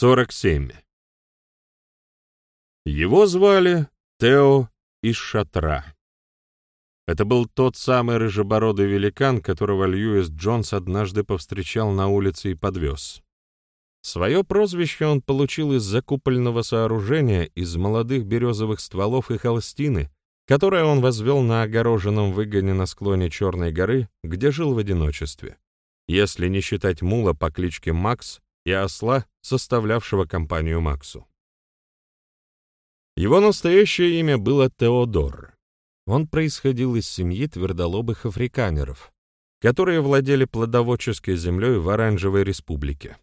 47. Его звали Тео из Шатра. Это был тот самый рыжебородый великан, которого Льюис Джонс однажды повстречал на улице и подвез. Свое прозвище он получил из закупольного сооружения из молодых березовых стволов и холстины, которое он возвел на огороженном выгоне на склоне Черной горы, где жил в одиночестве, если не считать мула по кличке Макс и осла, составлявшего компанию Максу. Его настоящее имя было Теодор. Он происходил из семьи твердолобых африканеров, которые владели плодоводческой землей в Оранжевой республике.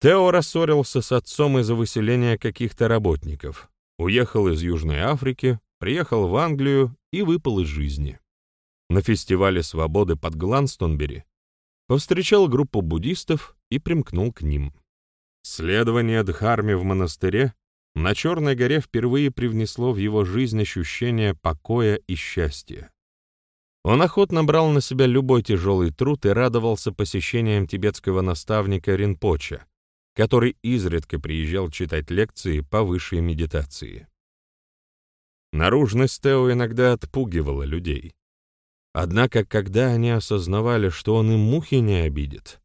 Тео рассорился с отцом из-за выселения каких-то работников, уехал из Южной Африки, приехал в Англию и выпал из жизни. На фестивале свободы под Гланстонбери повстречал группу буддистов и примкнул к ним. Следование Дхарме в монастыре на Черной горе впервые привнесло в его жизнь ощущение покоя и счастья. Он охотно брал на себя любой тяжелый труд и радовался посещениям тибетского наставника Ринпоча, который изредка приезжал читать лекции по высшей медитации. Наружность Тео иногда отпугивала людей. Однако, когда они осознавали, что он им мухи не обидит,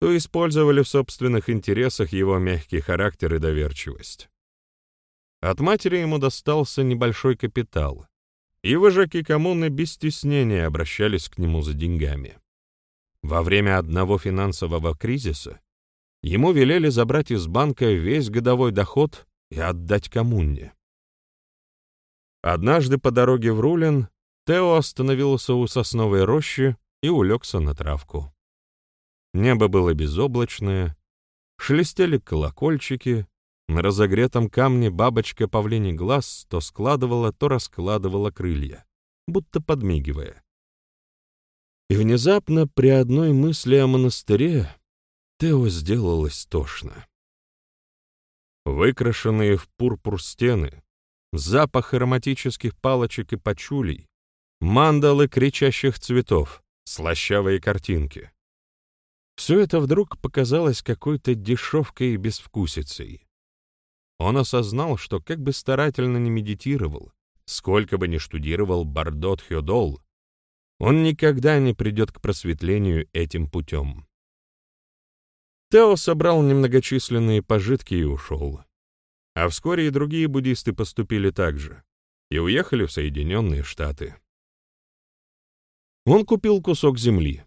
то использовали в собственных интересах его мягкий характер и доверчивость. От матери ему достался небольшой капитал, и вожаки коммуны без стеснения обращались к нему за деньгами. Во время одного финансового кризиса ему велели забрать из банка весь годовой доход и отдать коммуне. Однажды по дороге в Рулин Тео остановился у сосновой рощи и улегся на травку. Небо было безоблачное, шелестели колокольчики, на разогретом камне бабочка павлиний глаз то складывала, то раскладывала крылья, будто подмигивая. И внезапно при одной мысли о монастыре Тео сделалось тошно. Выкрашенные в пурпур стены, запах ароматических палочек и пачулей, мандалы кричащих цветов, слащавые картинки. Все это вдруг показалось какой-то дешевкой и безвкусицей. Он осознал, что как бы старательно не медитировал, сколько бы ни штудировал Бардот Хёдол, он никогда не придет к просветлению этим путем. Тео собрал немногочисленные пожитки и ушел. А вскоре и другие буддисты поступили так же и уехали в Соединенные Штаты. Он купил кусок земли,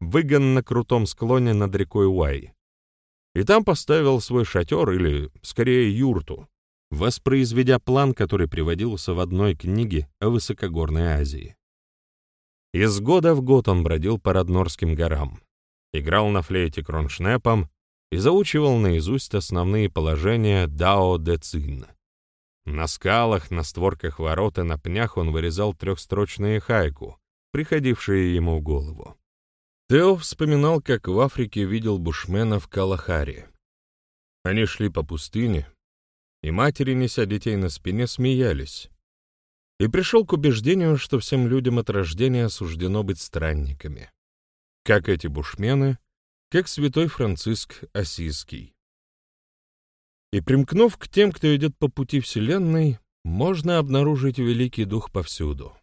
выгон на крутом склоне над рекой Уай, и там поставил свой шатер, или, скорее, юрту, воспроизведя план, который приводился в одной книге о высокогорной Азии. Из года в год он бродил по Роднорским горам, играл на флейте кроншнепом и заучивал наизусть основные положения Дао Де Цин. На скалах, на створках ворот и на пнях он вырезал трехстрочные хайку, приходившие ему в голову. Тео вспоминал, как в Африке видел бушмена в Калахаре. Они шли по пустыне, и матери, неся детей на спине, смеялись. И пришел к убеждению, что всем людям от рождения суждено быть странниками. Как эти бушмены, как святой Франциск Осийский. И примкнув к тем, кто идет по пути Вселенной, можно обнаружить Великий Дух повсюду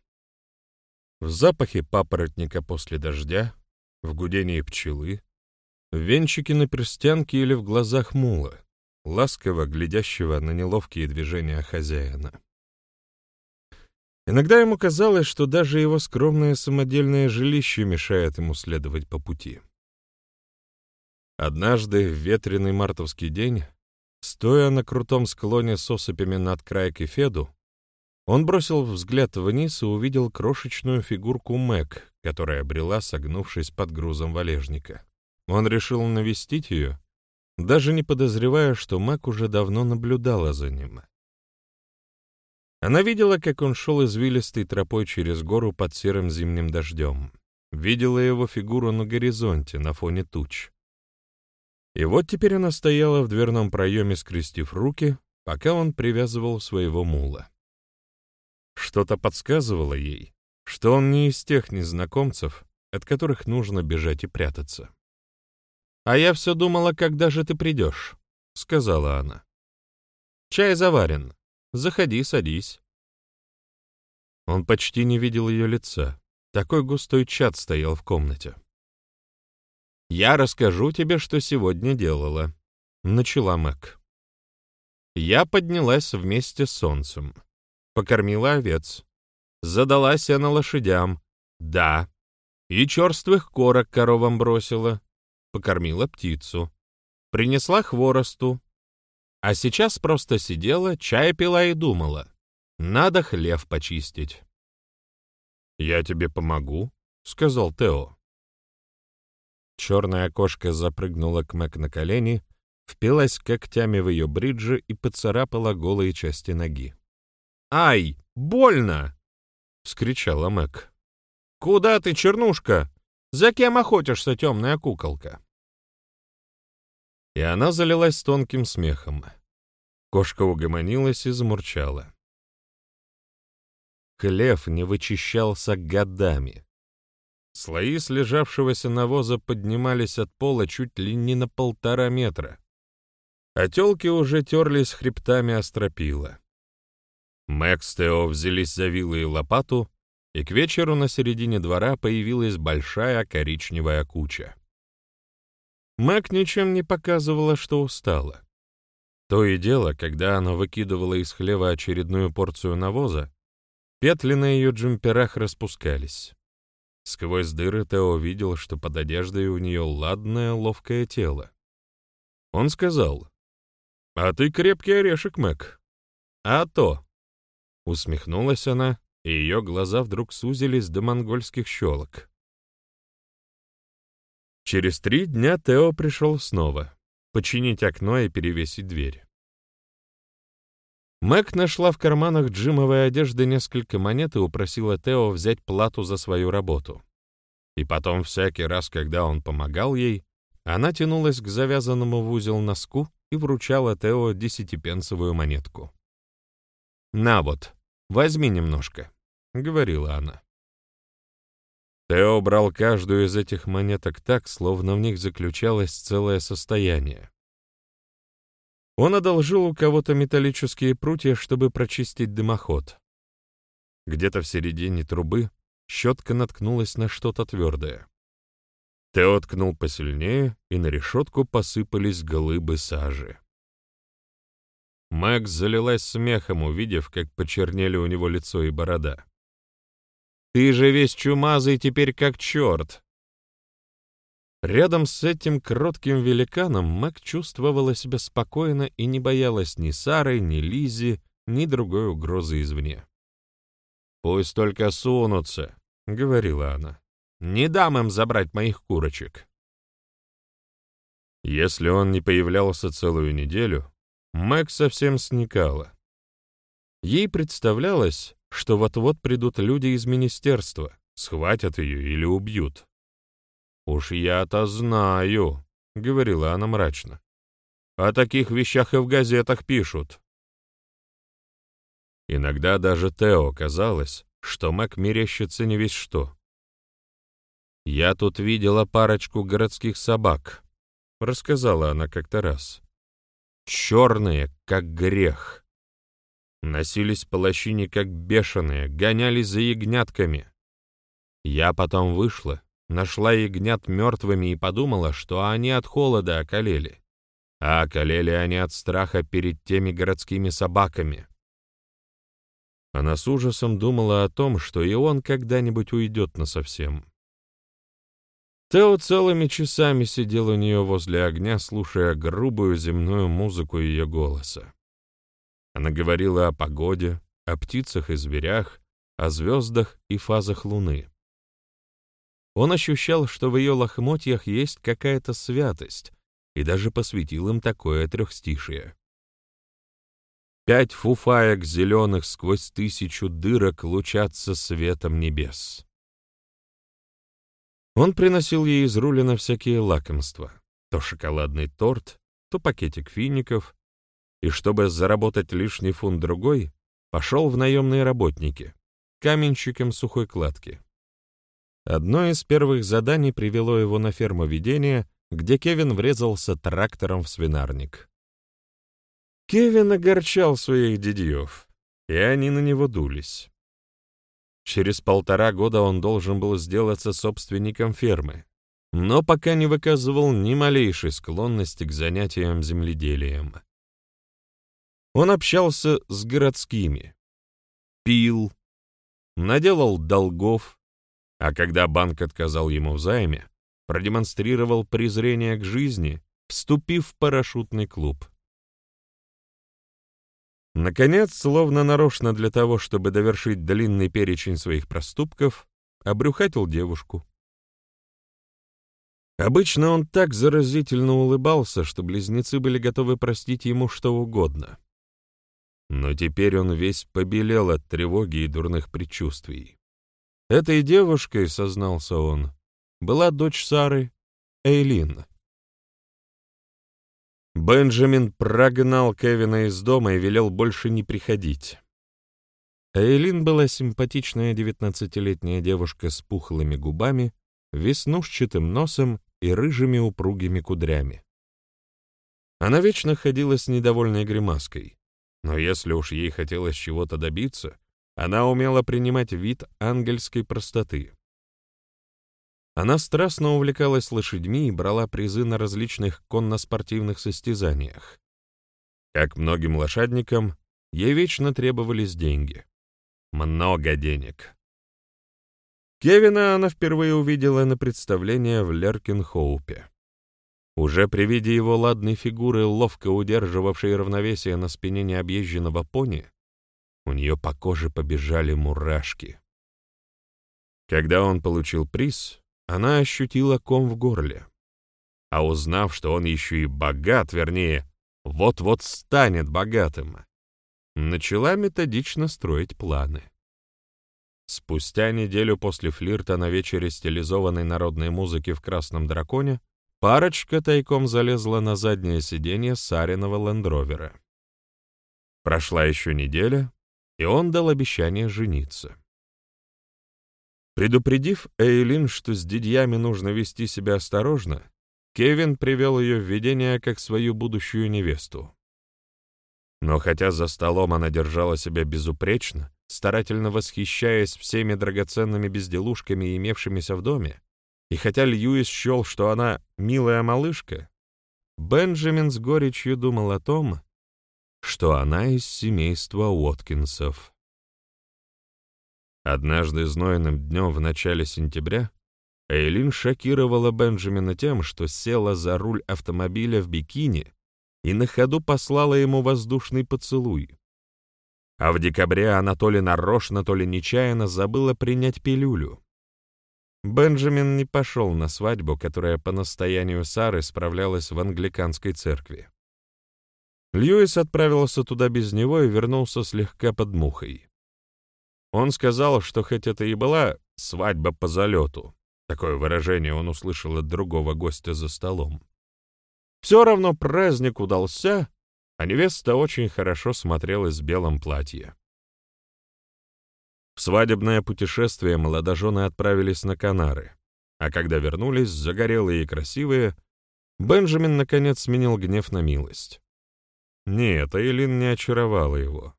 в запахе папоротника после дождя, в гудении пчелы, в венчике на перстянке или в глазах мула, ласково глядящего на неловкие движения хозяина. Иногда ему казалось, что даже его скромное самодельное жилище мешает ему следовать по пути. Однажды, в ветреный мартовский день, стоя на крутом склоне с осыпями над крайкой Феду, он бросил взгляд вниз и увидел крошечную фигурку Мэг, которая брела, согнувшись под грузом валежника. Он решил навестить ее, даже не подозревая, что Мэг уже давно наблюдала за ним. Она видела, как он шел извилистой тропой через гору под серым зимним дождем. Видела его фигуру на горизонте, на фоне туч. И вот теперь она стояла в дверном проеме, скрестив руки, пока он привязывал своего мула. Что-то подсказывало ей, что он не из тех незнакомцев, от которых нужно бежать и прятаться. «А я все думала, когда же ты придешь?» сказала она. «Чай заварен. Заходи, садись». Он почти не видел ее лица. Такой густой чад стоял в комнате. «Я расскажу тебе, что сегодня делала», — начала Мэг. Я поднялась вместе с солнцем, покормила овец, задалась я на лошадям, да, и черствых корок коровам бросила, покормила птицу, принесла хворосту, а сейчас просто сидела, чай пила и думала, надо хлев почистить. «Я тебе помогу», — сказал Тео. Черная кошка запрыгнула к Мэг на колени, впилась когтями в ее бриджи и поцарапала голые части ноги. «Ай, больно!» — вскричала Мэг. «Куда ты, чернушка? За кем охотишься, темная куколка?» И она залилась тонким смехом. Кошка угомонилась и замурчала. Хлев не вычищался годами. Слои слежавшегося навоза поднимались от пола чуть ли не на полтора метра. А телки уже терлись хребтами остропила. Мэкс Тео взялись за вилы и лопату, и к вечеру на середине двора появилась большая коричневая куча. Мэг ничем не показывала, что устала. То и дело, когда она выкидывала из хлева очередную порцию навоза, петли на ее джемперах распускались. Сквозь дыры Тео видел, что под одеждой у нее ладное, ловкое тело. Он сказал, «А ты крепкий орешек, Мэг». «А то!» Усмехнулась она, и ее глаза вдруг сузились до монгольских щелок. Через три дня Тео пришел снова, починить окно и перевесить дверь. Мэг нашла в карманах Джимовой одежды несколько монет и упросила Тео взять плату за свою работу. И потом всякий раз, когда он помогал ей, она тянулась к завязанному в узел носку и вручала Тео десятипенсовую монетку. «На вот, возьми немножко», — говорила она. Тео брал каждую из этих монеток так, словно в них заключалось целое состояние. Он одолжил у кого-то металлические прутья, чтобы прочистить дымоход. Где-то в середине трубы щетка наткнулась на что-то твердое. Тео ткнул посильнее, и на решетку посыпались глыбы сажи. Макс залилась смехом, увидев, как почернели у него лицо и борода. «Ты же весь чумазый теперь как черт!» Рядом с этим кротким великаном Мэг чувствовала себя спокойно и не боялась ни Сары, ни Лизи, ни другой угрозы извне. «Пусть только сунутся», — говорила она. «Не дам им забрать моих курочек». Если он не появлялся целую неделю, Мэг совсем сникала. Ей представлялось, что вот-вот придут люди из министерства, схватят ее или убьют. «Уж я-то знаю», — говорила она мрачно. «О таких вещах и в газетах пишут». Иногда даже Тео казалось, что Мэг мерещится не весь что. «Я тут видела парочку городских собак», — рассказала она как-то раз. «Черные, как грех. Носились по лощине, как бешеные, гонялись за ягнятками. Я потом вышла, нашла ягнят мертвыми и подумала, что они от холода околели. А околели они от страха перед теми городскими собаками. Она с ужасом думала о том, что и он когда-нибудь уйдет насовсем. Тео целыми часами сидел у нее возле огня, слушая грубую земную музыку ее голоса. Она говорила о погоде, о птицах и зверях, о звездах и фазах луны. Он ощущал, что в ее лохмотьях есть какая-то святость, и даже посвятил им такое трехстишие. Пять фуфаек зеленых сквозь тысячу дырок лучатся светом небес. Он приносил ей из рулина всякие лакомства, то шоколадный торт, то пакетик фиников, и чтобы заработать лишний фунт другой, пошел в наемные работники, каменщиком сухой кладки. Одно из первых заданий привело его на ферму ведения, где Кевин врезался трактором в свинарник. Кевин огорчал своих дядьев, и они на него дулись. Через полтора года он должен был сделаться собственником фермы, но пока не выказывал ни малейшей склонности к занятиям земледелием. Он общался с городскими, пил, наделал долгов, а когда банк отказал ему в займе, продемонстрировал презрение к жизни, вступив в парашютный клуб. Наконец, словно нарочно для того, чтобы довершить длинный перечень своих проступков, обрюхатил девушку. Обычно он так заразительно улыбался, что близнецы были готовы простить ему что угодно. Но теперь он весь побелел от тревоги и дурных предчувствий. Этой девушкой, сознался он, была дочь Сары, Эйлин. Бенджамин прогнал Кевина из дома и велел больше не приходить. Эйлин была симпатичная девятнадцатилетняя девушка с пухлыми губами, веснушчатым носом и рыжими упругими кудрями. Она вечно ходила с недовольной гримаской, но если уж ей хотелось чего-то добиться, она умела принимать вид ангельской простоты. Она страстно увлекалась лошадьми и брала призы на различных конно-спортивных состязаниях. Как многим лошадникам, ей вечно требовались деньги. Много денег. Кевина она впервые увидела на представлении в Леркинхоупе. Уже при виде его ладной фигуры, ловко удерживавшей равновесие на спине необъезженного пони, у нее по коже побежали мурашки. Когда он получил приз, она ощутила ком в горле. А узнав, что он еще и богат, вернее, вот-вот станет богатым, начала методично строить планы. Спустя неделю после флирта на вечере стилизованной народной музыки в «Красном драконе» парочка тайком залезла на заднее сиденье Сариного лендровера. Прошла еще неделя, и он дал обещание жениться. Предупредив Эйлин, что с дядьями нужно вести себя осторожно, Кевин привел ее в видение как свою будущую невесту. Но хотя за столом она держала себя безупречно, старательно восхищаясь всеми драгоценными безделушками, имевшимися в доме, и хотя Льюис счел, что она милая малышка, Бенджамин с горечью думал о том, что она из семейства Уоткинсов. Однажды знойным днем в начале сентября Эйлин шокировала Бенджамина тем, что села за руль автомобиля в бикини и на ходу послала ему воздушный поцелуй. А в декабре она то ли нарочно, то ли нечаянно забыла принять пилюлю. Бенджамин не пошел на свадьбу, которая по настоянию Сары справлялась в англиканской церкви. Льюис отправился туда без него и вернулся слегка под мухой. Он сказал, что хоть это и была свадьба по залету, такое выражение он услышал от другого гостя за столом, все равно праздник удался, а невеста очень хорошо смотрелась в белом платье. В свадебное путешествие молодожены отправились на Канары, а когда вернулись, загорелые и красивые, Бенджамин наконец сменил гнев на милость. Нет, Эйлин не очаровала его.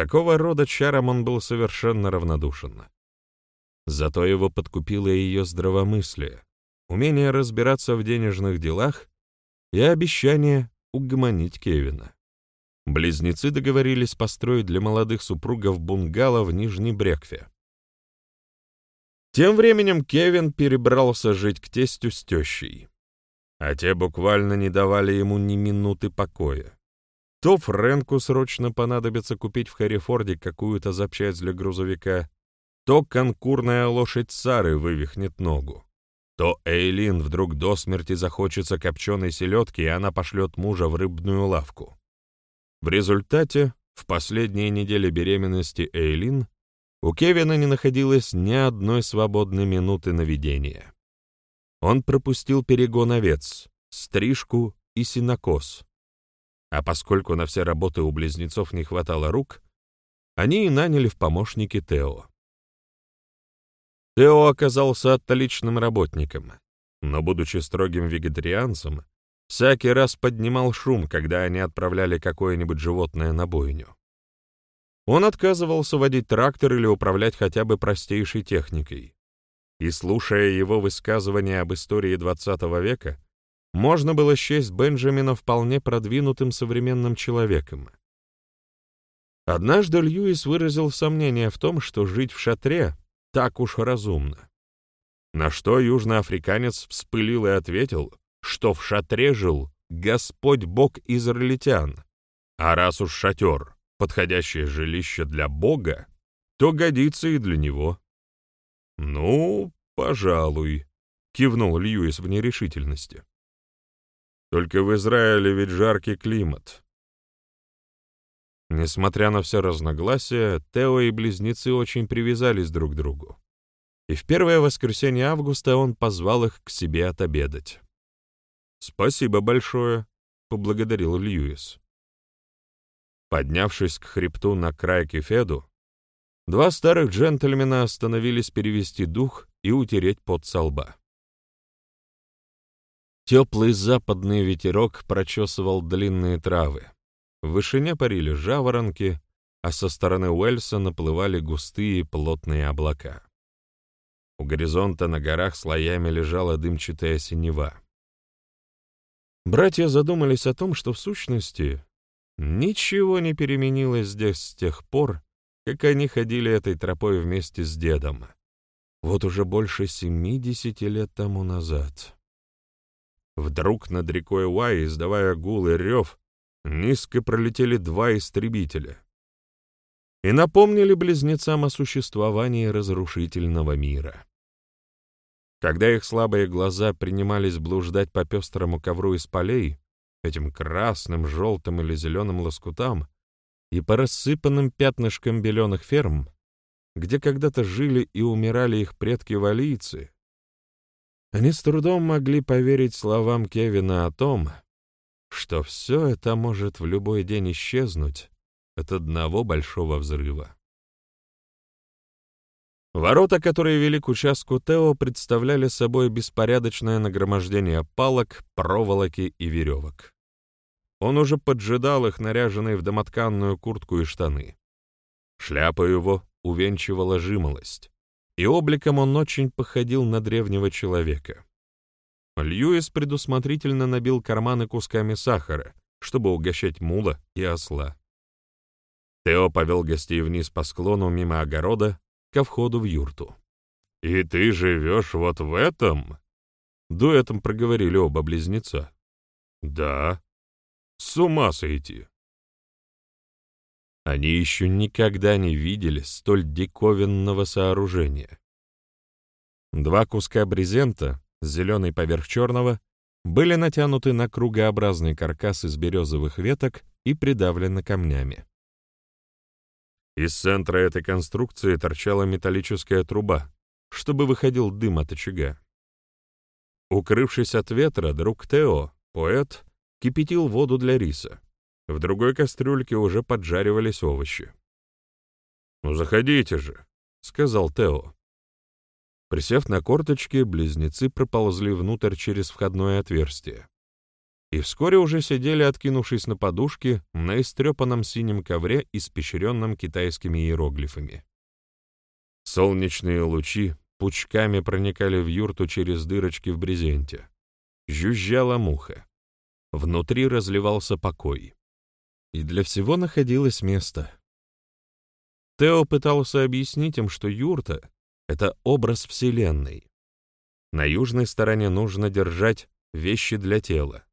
Такого рода чарам он был совершенно равнодушен. Зато его подкупило ее здравомыслие, умение разбираться в денежных делах и обещание угомонить Кевина. Близнецы договорились построить для молодых супругов бунгало в Нижней Брекве. Тем временем Кевин перебрался жить к тестю с тещей, а те буквально не давали ему ни минуты покоя. То Фрэнку срочно понадобится купить в Хэррифорде какую-то запчасть для грузовика, то конкурная лошадь Сары вывихнет ногу, то Эйлин вдруг до смерти захочется копченой селедки, и она пошлет мужа в рыбную лавку. В результате, в последние недели беременности Эйлин у Кевина не находилось ни одной свободной минуты наведения. Он пропустил перегон овец, стрижку и синокос, а поскольку на все работы у близнецов не хватало рук, они и наняли в помощники Тео. Тео оказался отличным работником, но, будучи строгим вегетарианцем, всякий раз поднимал шум, когда они отправляли какое-нибудь животное на бойню. Он отказывался водить трактор или управлять хотя бы простейшей техникой. И слушая его высказывания об истории XX века, можно было счесть Бенджамина вполне продвинутым современным человеком. Однажды Льюис выразил сомнение в том, что жить в шатре так уж разумно. На что южноафриканец вспылил и ответил, что в шатре жил Господь Бог израильтян, а раз уж шатер — подходящее жилище для Бога, то годится и для него. «Ну, пожалуй», — кивнул Льюис в нерешительности. «Только в Израиле ведь жаркий климат, Несмотря на все разногласия, Тео и близнецы очень привязались друг к другу. И в первое воскресенье августа он позвал их к себе отобедать. «Спасибо большое», — поблагодарил Льюис. Поднявшись к хребту на край кефеду, два старых джентльмена остановились перевести дух и утереть пот со лба. Теплый западный ветерок прочесывал длинные травы, в вышине парили жаворонки, а со стороны Уэльса наплывали густые плотные облака. У горизонта на горах слоями лежала дымчатая синева. Братья задумались о том, что в сущности ничего не переменилось здесь с тех пор, как они ходили этой тропой вместе с дедом. Вот уже больше семидесяти лет тому назад. Вдруг над рекой Уай, издавая гул и рев, низко пролетели два истребителя и напомнили близнецам о существовании разрушительного мира. Когда их слабые глаза принимались блуждать по пестрому ковру из полей, этим красным, желтым или зеленым лоскутам, и по рассыпанным пятнышкам беленых ферм, где когда-то жили и умирали их предки-валийцы, они с трудом могли поверить словам Кевина о том, что все это может в любой день исчезнуть от одного большого взрыва. Ворота, которые вели к участку Тео, представляли собой беспорядочное нагромождение палок, проволоки и веревок. Он уже поджидал их, наряженные в домотканную куртку и штаны. Шляпа его увенчивала жимолость, и обликом он очень походил на древнего человека. Льюис предусмотрительно набил карманы кусками сахара, чтобы угощать мула и осла. Тео повел гостей вниз по склону мимо огорода ко входу в юрту. «И ты живешь вот в этом?» Дуэтом проговорили оба близнеца. «Да. С ума сойти!» Они еще никогда не видели столь диковинного сооружения. Два куска брезента, зеленый поверх черного, были натянуты на кругообразный каркас из березовых веток и придавлены камнями. Из центра этой конструкции торчала металлическая труба, чтобы выходил дым от очага. Укрывшись от ветра, друг Тео, поэт, кипятил воду для риса. В другой кастрюльке уже поджаривались овощи. «Ну, заходите же», — сказал Тео. Присев на корточки, близнецы проползли внутрь через входное отверстие. И вскоре уже сидели, откинувшись на подушки, на истрепанном синем ковре, испещренном китайскими иероглифами. Солнечные лучи пучками проникали в юрту через дырочки в брезенте. Жужжала муха. Внутри разливался покой. И для всего находилось место. Тео пытался объяснить им, что юрта это образ Вселенной. На южной стороне нужно держать вещи для тела,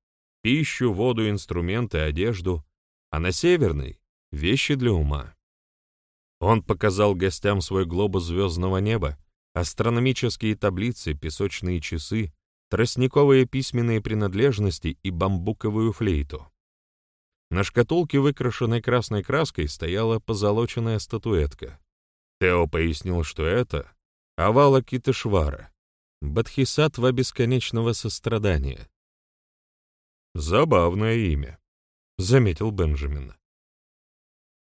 пищу, воду, инструменты, одежду, а на северной — вещи для ума. Он показал гостям свой глобус звездного неба, астрономические таблицы, песочные часы, тростниковые письменные принадлежности и бамбуковую флейту. На шкатулке, выкрашенной красной краской, стояла позолоченная статуэтка. Тео пояснил, что это Авала Китышвара, Бадхисатва бесконечного сострадания. «Забавное имя», — заметил Бенджамин.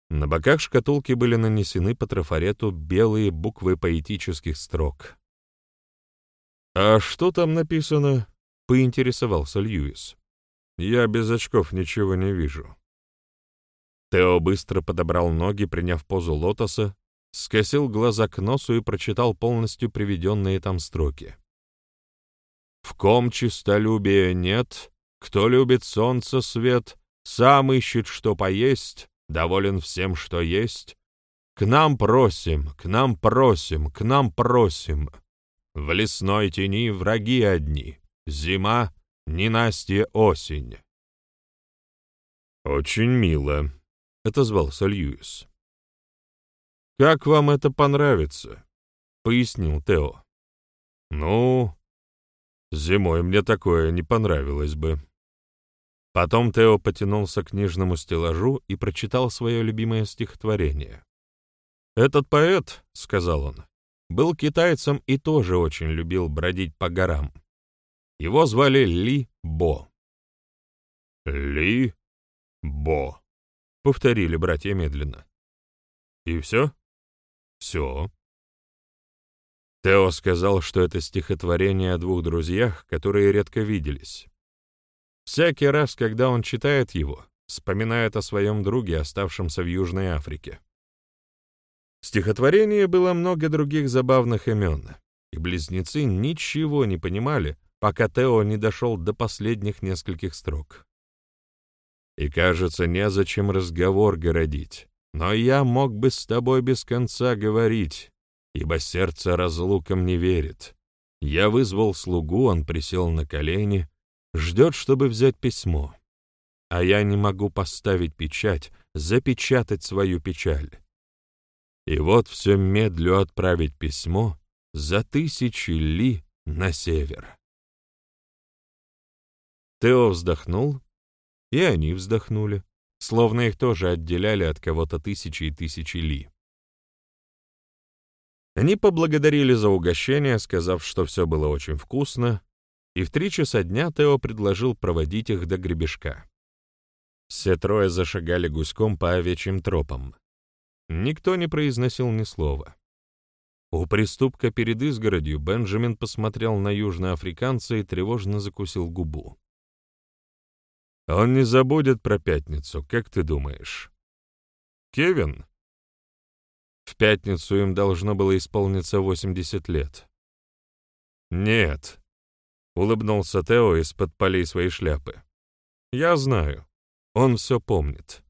На боках шкатулки были нанесены по трафарету белые буквы поэтических строк. «А что там написано?» — поинтересовался Льюис. Я без очков ничего не вижу». Тео быстро подобрал ноги, приняв позу лотоса, скосил глаза к носу и прочитал полностью приведенные там строки. «В ком чистолюбия нет, кто любит солнце свет, сам ищет, что поесть, доволен всем, что есть. К нам просим, к нам просим, к нам просим. В лесной тени враги одни, зима, ненастье осень». «Очень мило», — отозвался Льюис. «Как вам это понравится?» — пояснил Тео. «Ну, зимой мне такое не понравилось бы». Потом Тео потянулся к книжному стеллажу и прочитал свое любимое стихотворение. «Этот поэт, — сказал он, — был китайцем и тоже очень любил бродить по горам. Его звали Ли Бо». «Ли Бо», — повторили братья медленно. «И все?» Все. Тео сказал, что это стихотворение о двух друзьях, которые редко виделись. Всякий раз, когда он читает его, вспоминает о своем друге, оставшемся в Южной Африке. В стихотворении было много других забавных имен, и близнецы ничего не понимали, пока Тео не дошел до последних нескольких строк. И, кажется, незачем разговор городить. Но я мог бы с тобой без конца говорить, ибо сердце разлукам не верит. Я вызвал слугу, он присел на колени, ждет, чтобы взять письмо. А я не могу поставить печать, запечатать свою печаль. И вот все медлю отправить письмо за тысячи ли на север. Тео вздохнул, и они вздохнули словно их тоже отделяли от кого-то тысячи и тысячи ли. Они поблагодарили за угощение, сказав, что все было очень вкусно, и в три часа дня Тео предложил проводить их до гребешка. Все трое зашагали гуськом по овечьим тропам. Никто не произносил ни слова. У приступка перед изгородью Бенджамин посмотрел на южноафриканца и тревожно закусил губу. Он не забудет про пятницу, как ты думаешь? Кевин? В пятницу им должно было исполниться 80 лет. Нет, улыбнулся Тео из-под полей своей шляпы. Я знаю, он все помнит.